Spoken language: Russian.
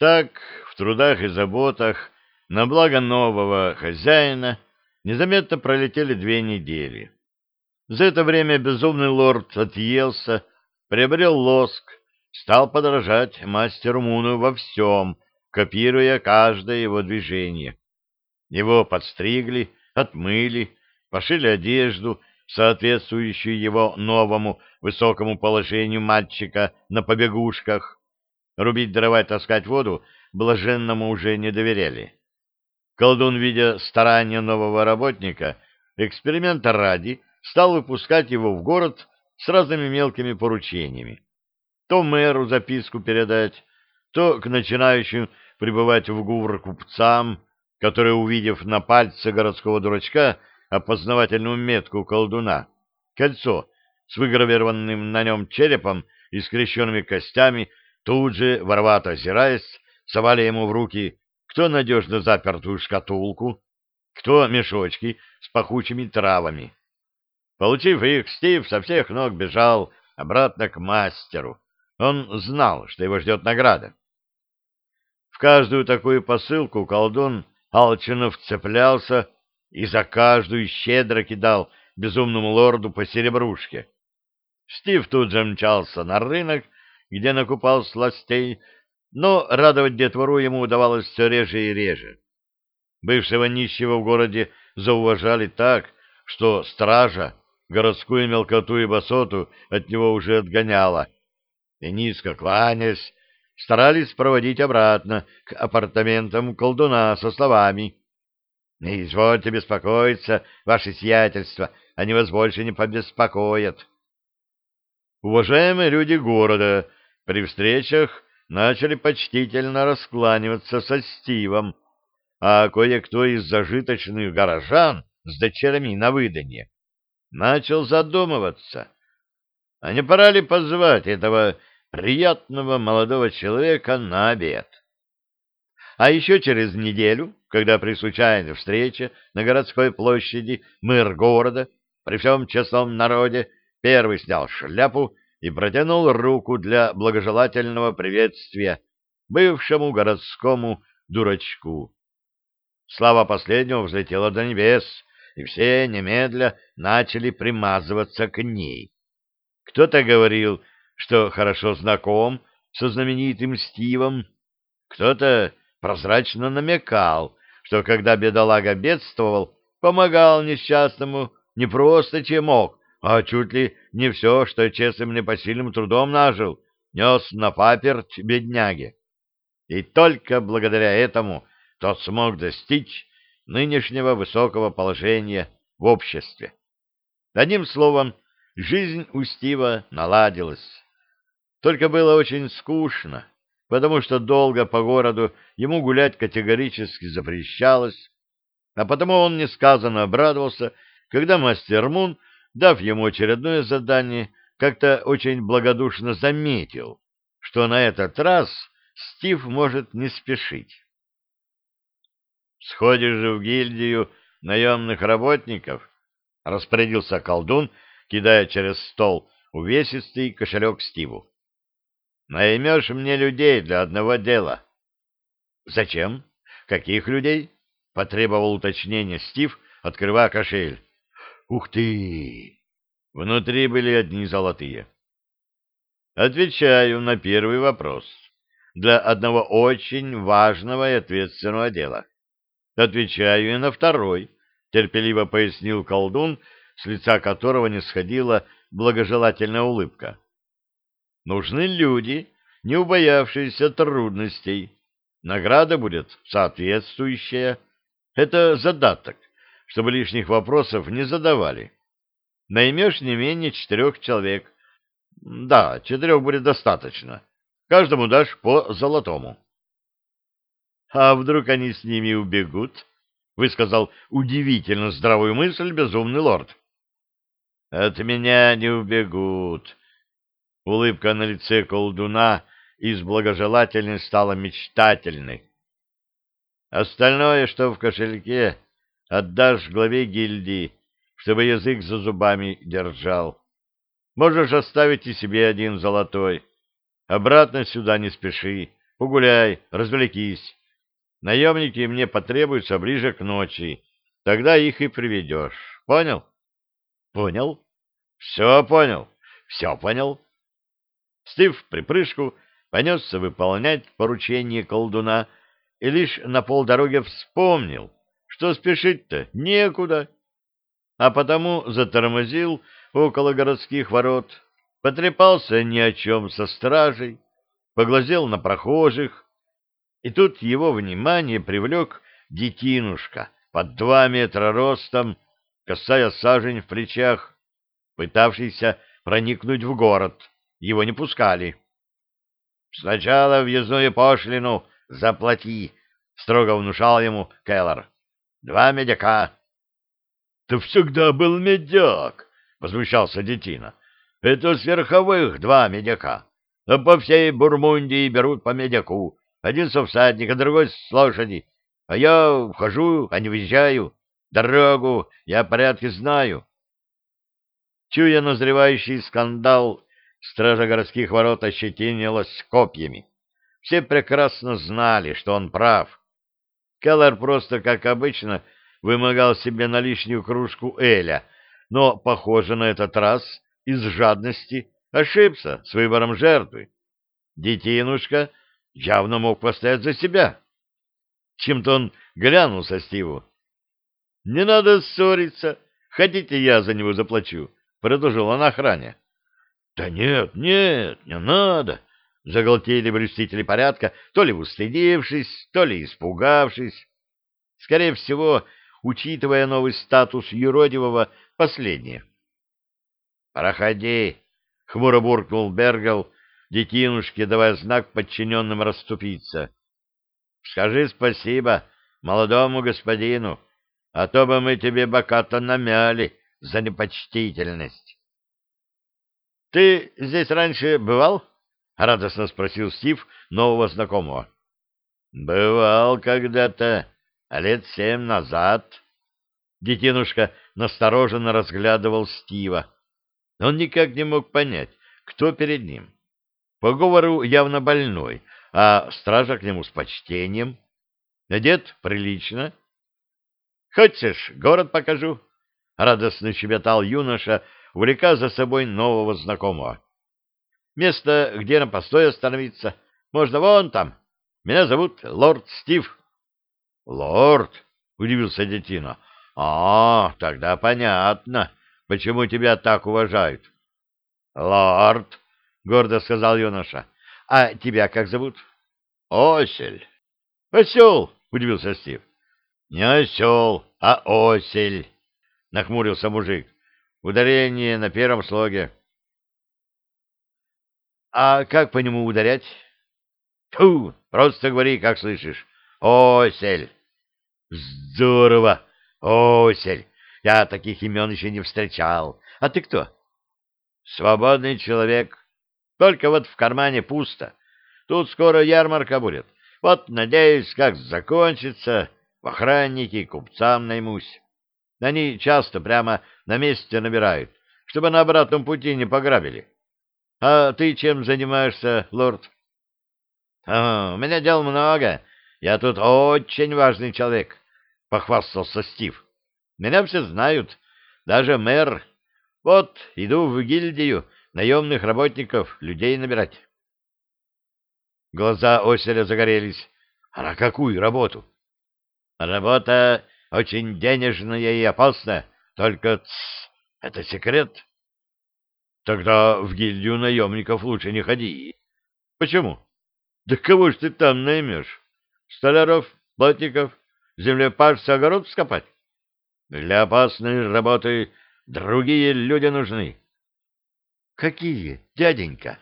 Так, в трудах и заботах, на благо нового хозяина, незаметно пролетели две недели. За это время безумный лорд отъелся, приобрел лоск, стал подражать мастеру Муну во всем, копируя каждое его движение. Его подстригли, отмыли, пошили одежду, соответствующую его новому высокому положению мальчика на побегушках. Рубить дрова и таскать воду блаженному уже не доверяли. Колдун, видя старания нового работника, эксперимента ради, стал выпускать его в город с разными мелкими поручениями. То мэру записку передать, то к начинающим прибывать в Гувр купцам, которые, увидев на пальце городского дурачка опознавательную метку колдуна, кольцо с выгравированным на нем черепом и скрещенными костями, тут же, ворвато озираясь, совали ему в руки кто надежно запертую шкатулку, кто мешочки с пахучими травами. Получив их, Стив со всех ног бежал обратно к мастеру. Он знал, что его ждет награда. В каждую такую посылку колдун Алчинов цеплялся и за каждую щедро кидал безумному лорду по серебрушке. Стив тут же мчался на рынок, где накупал сластей, но радовать детвору ему удавалось все реже и реже. Бывшего нищего в городе зауважали так, что стража городскую мелкоту и басоту от него уже отгоняла, и низко кланясь, старались проводить обратно к апартаментам колдуна со словами «Не извольте беспокоиться, ваше сиятельство, они вас больше не побеспокоят». Уважаемые люди города при встречах начали почтительно раскланиваться со Стивом, а кое-кто из зажиточных горожан с дочерями на выданье начал задумываться, а не пора ли позвать этого приятного молодого человека на обед? А еще через неделю, когда при случайной встрече на городской площади мэр города при всем честном народе первый снял шляпу и протянул руку для благожелательного приветствия бывшему городскому дурачку. Слава последнего взлетела до небес, и все немедля начали примазываться к ней. Кто-то говорил, что хорошо знаком со знаменитым Стивом, кто-то прозрачно намекал, что когда бедолага бедствовал, помогал несчастному не просто чем мог, а чуть ли не все, что честным непосильным трудом нажил, нес на паперть бедняге. И только благодаря этому тот смог достичь нынешнего высокого положения в обществе. Одним словом, жизнь у Стива наладилась. Только было очень скучно, потому что долго по городу ему гулять категорически запрещалось, а потому он несказанно обрадовался, когда мастер Мун дав ему очередное задание, как-то очень благодушно заметил, что на этот раз Стив может не спешить. «Сходишь же в гильдию наемных работников?» — распорядился колдун, кидая через стол увесистый кошелек Стиву. «Наймешь мне людей для одного дела». «Зачем? Каких людей?» — потребовал уточнения Стив, открывая кошель. Ух ты! Внутри были одни золотые. Отвечаю на первый вопрос. Для одного очень важного и ответственного дела. Отвечаю и на второй, терпеливо пояснил колдун, с лица которого не сходила благожелательная улыбка. Нужны люди, не убоявшиеся трудностей. Награда будет соответствующая. Это задаток, чтобы лишних вопросов не задавали. Наймешь не менее четырех человек. Да, четырех будет достаточно. Каждому дашь по золотому. — А вдруг они с ними убегут? — высказал удивительно здравую мысль безумный лорд. — От меня не убегут. Улыбка на лице колдуна из благожелательной стала мечтательной. Остальное, что в кошельке, Отдашь главе гильдии, чтобы язык за зубами держал. Можешь оставить и себе один золотой. Обратно сюда не спеши, погуляй, развлекись. Наемники мне потребуются ближе к ночи, тогда их и приведешь. Понял? Понял. Все понял, все понял. Стив в припрыжку понесся выполнять поручение колдуна и лишь на полдороги вспомнил, что спешить-то некуда, а потому затормозил около городских ворот, потрепался ни о чем со стражей, поглазел на прохожих, и тут его внимание привлек детинушка под два метра ростом, касая сажень в плечах, пытавшийся проникнуть в город. Его не пускали. — Сначала въездную пошлину заплати, — строго внушал ему Келлер. — Два медяка. — Ты всегда был медяк, — возмущался детина. — Это с верховых два медяка. А по всей Бурмундии берут по медяку. Один со всадника, другой с лошади. А я вхожу, а не въезжаю. Дорогу я порядке знаю. Чуя назревающий скандал, стража городских ворот ощетинилась копьями. Все прекрасно знали, что он прав. Келлер просто, как обычно, вымогал себе на лишнюю кружку Эля, но, похоже, на этот раз из жадности ошибся с выбором жертвы. Детинушка явно мог постоять за себя. Чем-то он глянулся Стиву. — Не надо ссориться. Хотите, я за него заплачу? — продолжил он охране. — Да нет, нет, не надо. Заголтели блюстители порядка, то ли устыдившись, то ли испугавшись. Скорее всего, учитывая новый статус юродивого, последнее. — Проходи, — хмуро буркнул Бергал, детинушке давая знак подчиненным расступиться. — Скажи спасибо молодому господину, а то бы мы тебе бока-то намяли за непочтительность. — Ты здесь раньше бывал? — радостно спросил Стив нового знакомого. — Бывал когда-то, лет семь назад. Детинушка настороженно разглядывал Стива. Он никак не мог понять, кто перед ним. По говору явно больной, а стража к нему с почтением. Одет прилично. «Хочешь, город покажу?» — радостно щебетал юноша, увлекая за собой нового знакомого. «Место, где на постой остановиться, можно вон там. Меня зовут Лорд Стив». «Лорд?» — удивился детина. «А, тогда понятно, почему тебя так уважают». «Лорд», — гордо сказал юноша. — А тебя как зовут? — Осель. — Осел, — удивился Стив. — Не осел, а осель, — нахмурился мужик. Ударение на первом слоге. — А как по нему ударять? — Тьфу, просто говори, как слышишь. Осель. — Здорово, осель. Я таких имен еще не встречал. А ты кто? — Свободный человек. Только вот в кармане пусто. Тут скоро ярмарка будет. Вот, надеюсь, как закончится, в охранники купцам наймусь. Они часто прямо на месте набирают, чтобы на обратном пути не пограбили. А ты чем занимаешься, лорд? А, у меня дел много. Я тут очень важный человек, — похвастался Стив. Меня все знают, даже мэр. Вот, иду в гильдию, — наемных работников, людей набирать. Глаза Оселя загорелись. А на какую работу? Работа очень денежная и опасная, только это секрет. Тогда в гильдию наемников лучше не ходи. Почему? Да кого ж ты там наймешь? Столяров, плотников, землепашца, огород скопать? Для опасной работы другие люди нужны. Какие, дяденька?